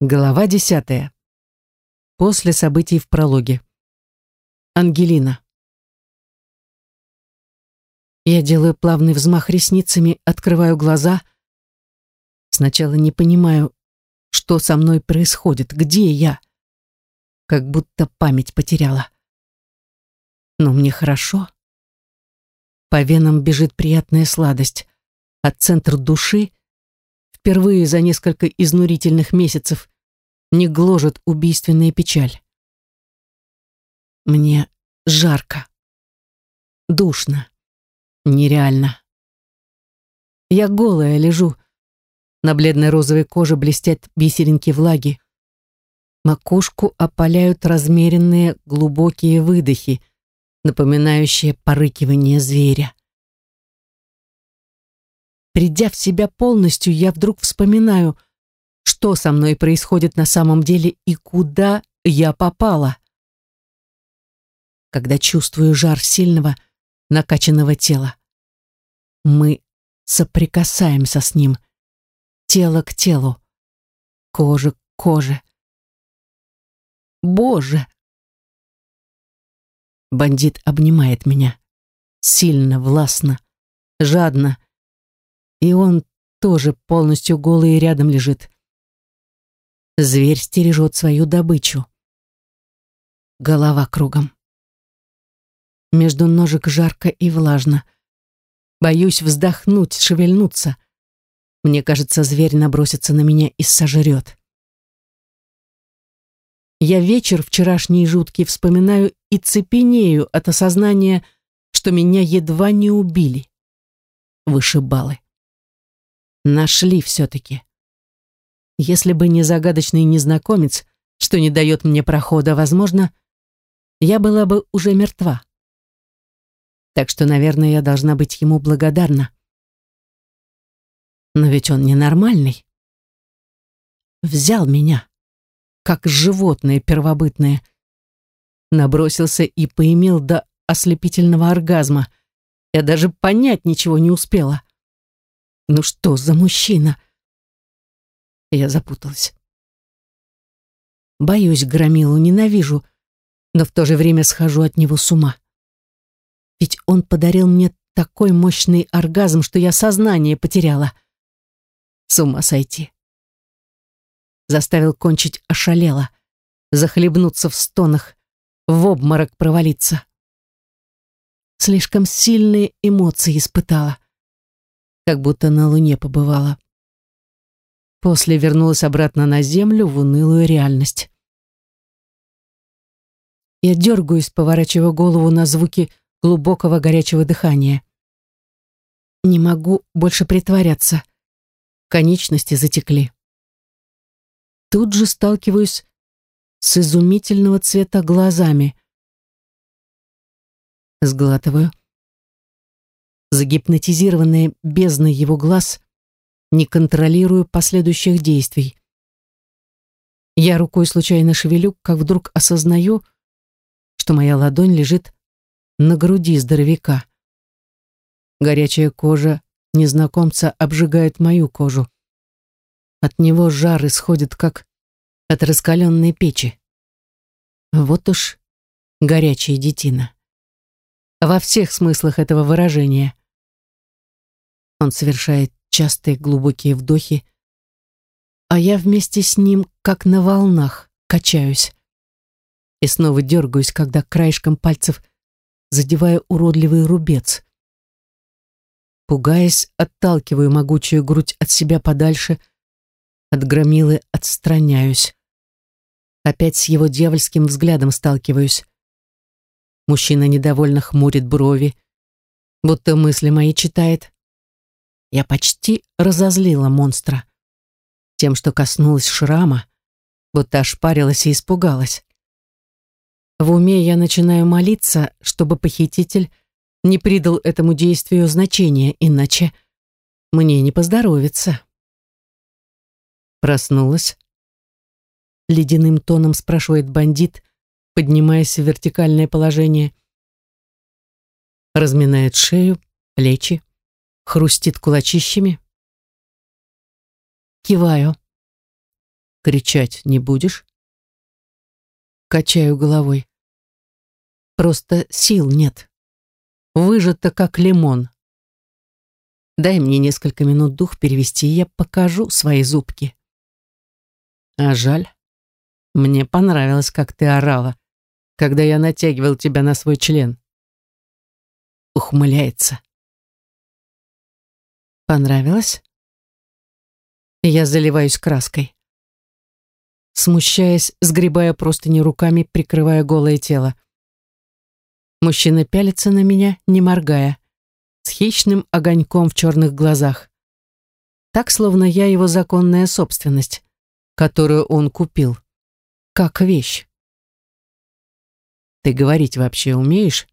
Глава десятая. После событий в прологе. Ангелина. Я делаю плавный взмах ресницами, открываю глаза. Сначала не понимаю, что со мной происходит, где я. Как будто память потеряла. Но мне хорошо. По венам бежит приятная сладость, а центр души впервые за несколько изнурительных месяцев не гложет убийственная печаль. Мне жарко, душно, нереально. Я голая лежу, на бледной розовой коже блестят бисеринки влаги. Макушку опаляют размеренные глубокие выдохи, напоминающие порыкивание зверя. Придя в себя полностью, я вдруг вспоминаю, что со мной происходит на самом деле и куда я попала. Когда чувствую жар сильного, накачанного тела. Мы соприкасаемся с ним, тело к телу, кожа к коже. Боже! Бандит обнимает меня. Сильно, властно, жадно. И он тоже полностью голый и рядом лежит. Зверь стережет свою добычу. Голова кругом. Между ножек жарко и влажно. Боюсь вздохнуть, шевельнуться. Мне кажется, зверь набросится на меня и сожрет. Я вечер вчерашний жуткий вспоминаю и цепенею от осознания, что меня едва не убили. Вышибалы. Нашли все-таки. Если бы не загадочный незнакомец, что не дает мне прохода, возможно, я была бы уже мертва. Так что, наверное, я должна быть ему благодарна. Но ведь он ненормальный. Взял меня, как животное первобытное. Набросился и поимел до ослепительного оргазма. Я даже понять ничего не успела. Ну что за мужчина? Я запуталась. Боюсь Громилу, ненавижу, но в то же время схожу от него с ума. Ведь он подарил мне такой мощный оргазм, что я сознание потеряла. С ума сойти. Заставил кончить ошалело, захлебнуться в стонах, в обморок провалиться. Слишком сильные эмоции испытала, как будто на луне побывала. После вернулась обратно на землю в унылую реальность. Я дергаюсь, поворачивая голову на звуки глубокого горячего дыхания. Не могу больше притворяться. Конечности затекли. Тут же сталкиваюсь с изумительного цвета глазами. Сглатываю. Загипнотизированная бездна его глаз не контролирую последующих действий. Я рукой случайно шевелю, как вдруг осознаю, что моя ладонь лежит на груди здоровяка. Горячая кожа незнакомца обжигает мою кожу. От него жар исходит, как от раскаленной печи. Вот уж горячая детина. Во всех смыслах этого выражения. Он совершает частые глубокие вдохи, а я вместе с ним, как на волнах, качаюсь. И снова дергаюсь, когда краешком пальцев задеваю уродливый рубец. Пугаясь, отталкиваю могучую грудь от себя подальше, от громилы отстраняюсь. Опять с его дьявольским взглядом сталкиваюсь. Мужчина недовольно хмурит брови, будто мысли мои читает. Я почти разозлила монстра. Тем, что коснулась шрама, будто ошпарилась и испугалась. В уме я начинаю молиться, чтобы похититель не придал этому действию значения, иначе мне не поздоровится. Проснулась. Ледяным тоном спрашивает бандит, поднимаясь в вертикальное положение. Разминает шею, плечи хрустит кулачищами. Киваю. Кричать не будешь? Качаю головой. Просто сил нет. Выжато, как лимон. Дай мне несколько минут дух перевести, и я покажу свои зубки. А жаль. Мне понравилось, как ты орала, когда я натягивал тебя на свой член. Ухмыляется. Понравилось? Я заливаюсь краской. Смущаясь, сгребая простыни руками, прикрывая голое тело. Мужчина пялится на меня, не моргая, с хищным огоньком в черных глазах. Так, словно я его законная собственность, которую он купил. Как вещь. Ты говорить вообще умеешь?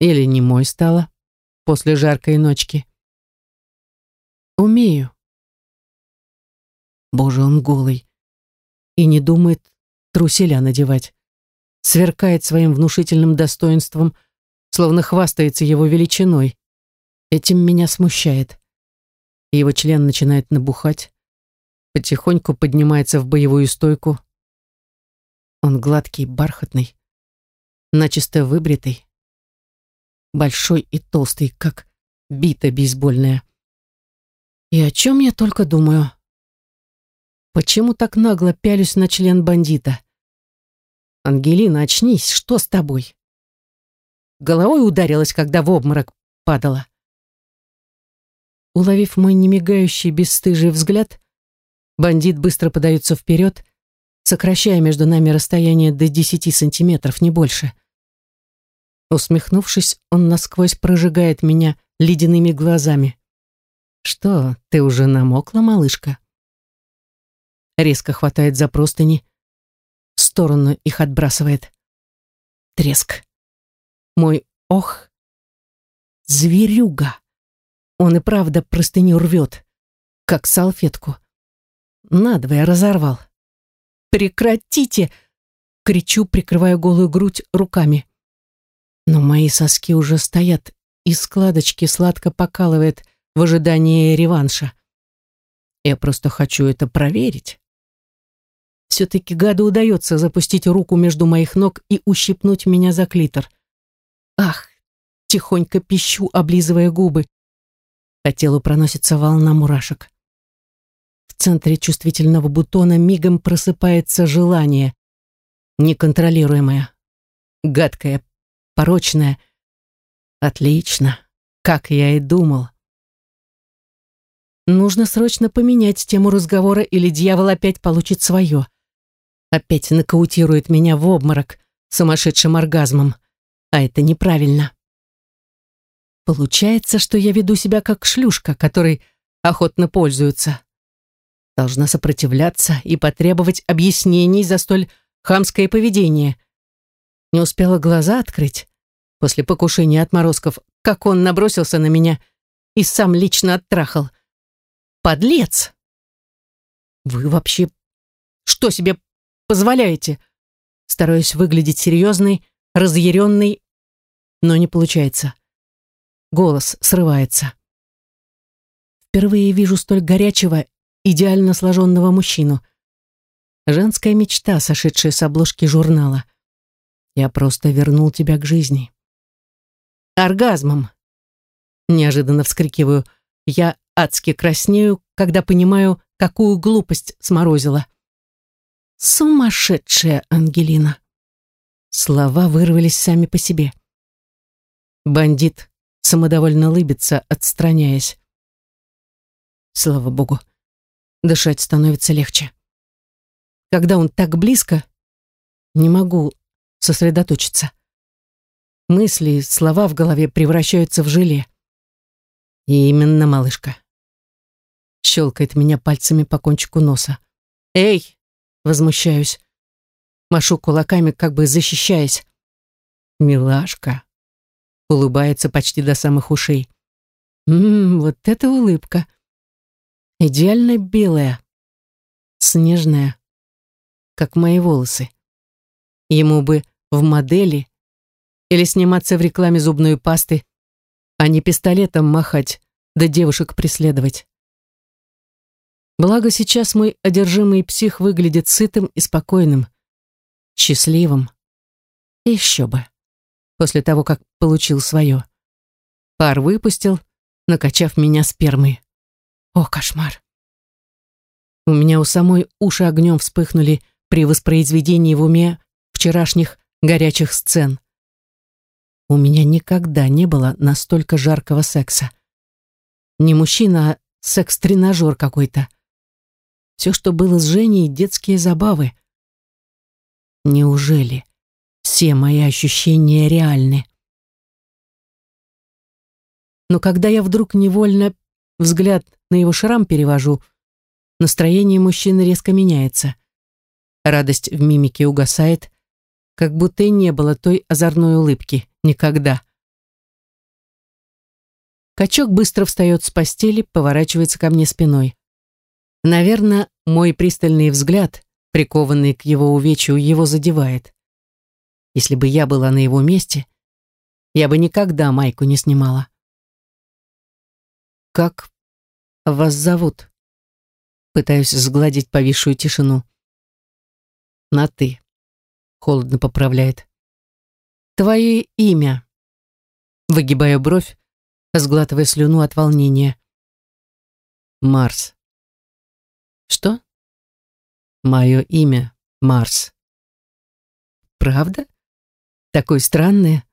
Или не мой стала после жаркой ночки? Умею. Боже, он голый. И не думает труселя надевать. Сверкает своим внушительным достоинством, словно хвастается его величиной. Этим меня смущает. Его член начинает набухать, потихоньку поднимается в боевую стойку. Он гладкий, бархатный, начисто выбритый, большой и толстый, как бита бейсбольная. И о чем я только думаю. Почему так нагло пялюсь на член бандита? Ангелина, очнись, что с тобой? Головой ударилась, когда в обморок падала. Уловив мой немигающий, бесстыжий взгляд, бандит быстро подается вперед, сокращая между нами расстояние до десяти сантиметров, не больше. Усмехнувшись, он насквозь прожигает меня ледяными глазами. «Что, ты уже намокла, малышка?» Резко хватает за простыни, в сторону их отбрасывает. Треск. Мой ох. Зверюга. Он и правда простыню рвет, как салфетку. Надвое разорвал. «Прекратите!» — кричу, прикрывая голую грудь руками. Но мои соски уже стоят, и складочки сладко покалывает в ожидании реванша. Я просто хочу это проверить. Все-таки гаду удается запустить руку между моих ног и ущипнуть меня за клитор. Ах, тихонько пищу, облизывая губы. По телу проносится волна мурашек. В центре чувствительного бутона мигом просыпается желание, неконтролируемое, гадкое, порочное. Отлично, как я и думал. Нужно срочно поменять тему разговора, или дьявол опять получит свое. Опять нокаутирует меня в обморок сумасшедшим оргазмом. А это неправильно. Получается, что я веду себя как шлюшка, которой охотно пользуются. Должна сопротивляться и потребовать объяснений за столь хамское поведение. Не успела глаза открыть, после покушения отморозков, как он набросился на меня и сам лично оттрахал. Подлец! Вы вообще что себе позволяете? Стараюсь выглядеть серьезной, разъяренной, но не получается. Голос срывается. Впервые вижу столь горячего, идеально сложенного мужчину. Женская мечта, сошедшая с обложки журнала. Я просто вернул тебя к жизни оргазмом. Неожиданно вскрикиваю. Я адски краснею, когда понимаю, какую глупость сморозила. Сумасшедшая Ангелина. Слова вырвались сами по себе. Бандит самодовольно лыбится, отстраняясь. Слава богу, дышать становится легче. Когда он так близко, не могу сосредоточиться. Мысли, слова в голове превращаются в желе. И именно малышка. Щелкает меня пальцами по кончику носа. «Эй!» — возмущаюсь. Машу кулаками, как бы защищаясь. «Милашка!» — улыбается почти до самых ушей. «Ммм, вот это улыбка! Идеально белая, снежная, как мои волосы. Ему бы в модели или сниматься в рекламе зубной пасты, а не пистолетом махать, да девушек преследовать. Благо сейчас мой одержимый псих выглядит сытым и спокойным, счастливым. еще бы. После того, как получил свое. Пар выпустил, накачав меня спермой. О, кошмар. У меня у самой уши огнем вспыхнули при воспроизведении в уме вчерашних горячих сцен. У меня никогда не было настолько жаркого секса. Не мужчина, а секс-тренажер какой-то. Все, что было с Женей, детские забавы. Неужели все мои ощущения реальны? Но когда я вдруг невольно взгляд на его шрам перевожу, настроение мужчины резко меняется. Радость в мимике угасает, как будто и не было той озорной улыбки никогда. Качок быстро встает с постели, поворачивается ко мне спиной. Наверное, мой пристальный взгляд, прикованный к его увечью, его задевает. Если бы я была на его месте, я бы никогда майку не снимала. «Как вас зовут?» Пытаюсь сгладить повисшую тишину. «На «ты», — холодно поправляет. «Твое имя?» Выгибаю бровь, сглатывая слюну от волнения. «Марс». Что? Мое имя Марс. Правда? Такое странное.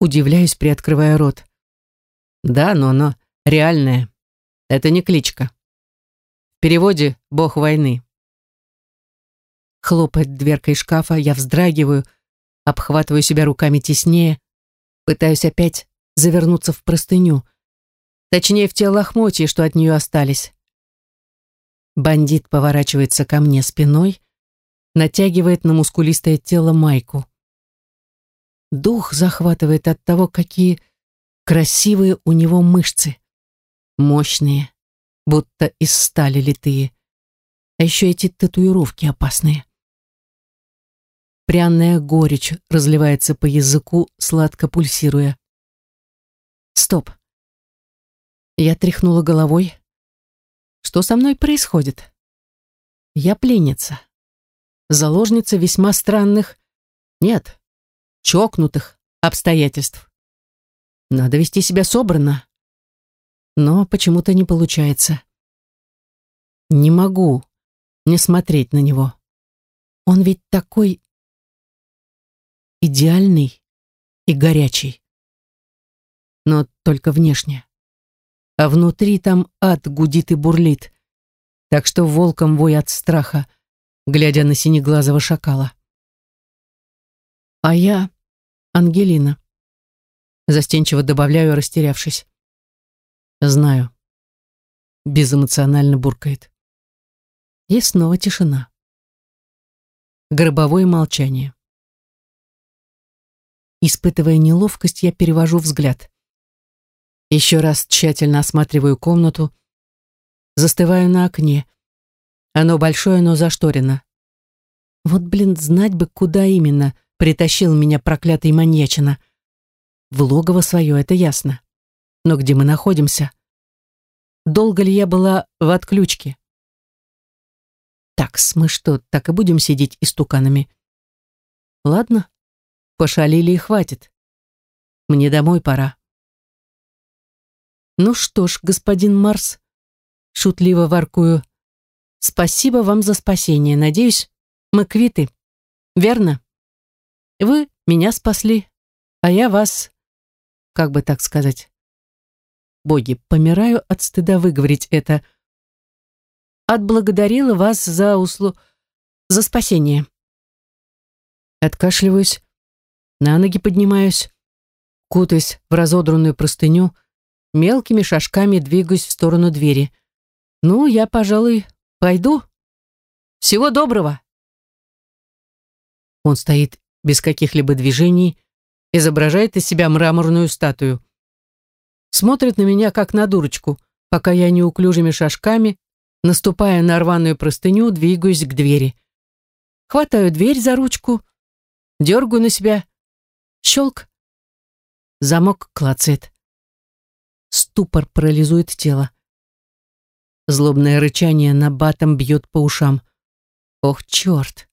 Удивляюсь, приоткрывая рот. Да, но оно реальное. Это не кличка. В переводе «бог войны». Хлопает дверкой шкафа, я вздрагиваю, обхватываю себя руками теснее, пытаюсь опять завернуться в простыню, точнее в те лохмотья, что от нее остались. Бандит поворачивается ко мне спиной, натягивает на мускулистое тело майку. Дух захватывает от того, какие красивые у него мышцы. Мощные, будто из стали литые. А еще эти татуировки опасные. Пряная горечь разливается по языку, сладко пульсируя. Стоп. Я тряхнула головой, что со мной происходит? Я пленница. Заложница весьма странных, нет, чокнутых обстоятельств. Надо вести себя собранно. Но почему-то не получается. Не могу не смотреть на него. Он ведь такой идеальный и горячий. Но только внешне а внутри там ад гудит и бурлит. Так что волком вой от страха, глядя на синеглазого шакала. А я Ангелина. Застенчиво добавляю, растерявшись. Знаю. Безэмоционально буркает. И снова тишина. Гробовое молчание. Испытывая неловкость, я перевожу взгляд. Еще раз тщательно осматриваю комнату, застываю на окне. Оно большое, но зашторено. Вот, блин, знать бы, куда именно притащил меня проклятый маньячина. В логово свое, это ясно. Но где мы находимся? Долго ли я была в отключке? Такс, мы что, так и будем сидеть истуканами? Ладно, пошалили и хватит. Мне домой пора. «Ну что ж, господин Марс», — шутливо воркую, «спасибо вам за спасение. Надеюсь, мы квиты. Верно? Вы меня спасли, а я вас, как бы так сказать. Боги, помираю от стыда выговорить это. Отблагодарила вас за услу... за спасение». Откашливаюсь, на ноги поднимаюсь, кутаясь в разодранную простыню, — мелкими шажками двигаюсь в сторону двери. «Ну, я, пожалуй, пойду. Всего доброго!» Он стоит без каких-либо движений, изображает из себя мраморную статую. Смотрит на меня, как на дурочку, пока я неуклюжими шажками, наступая на рваную простыню, двигаюсь к двери. Хватаю дверь за ручку, дергаю на себя. Щелк. Замок клацает. Ступор парализует тело. Злобное рычание на батом бьет по ушам. Ох, черт!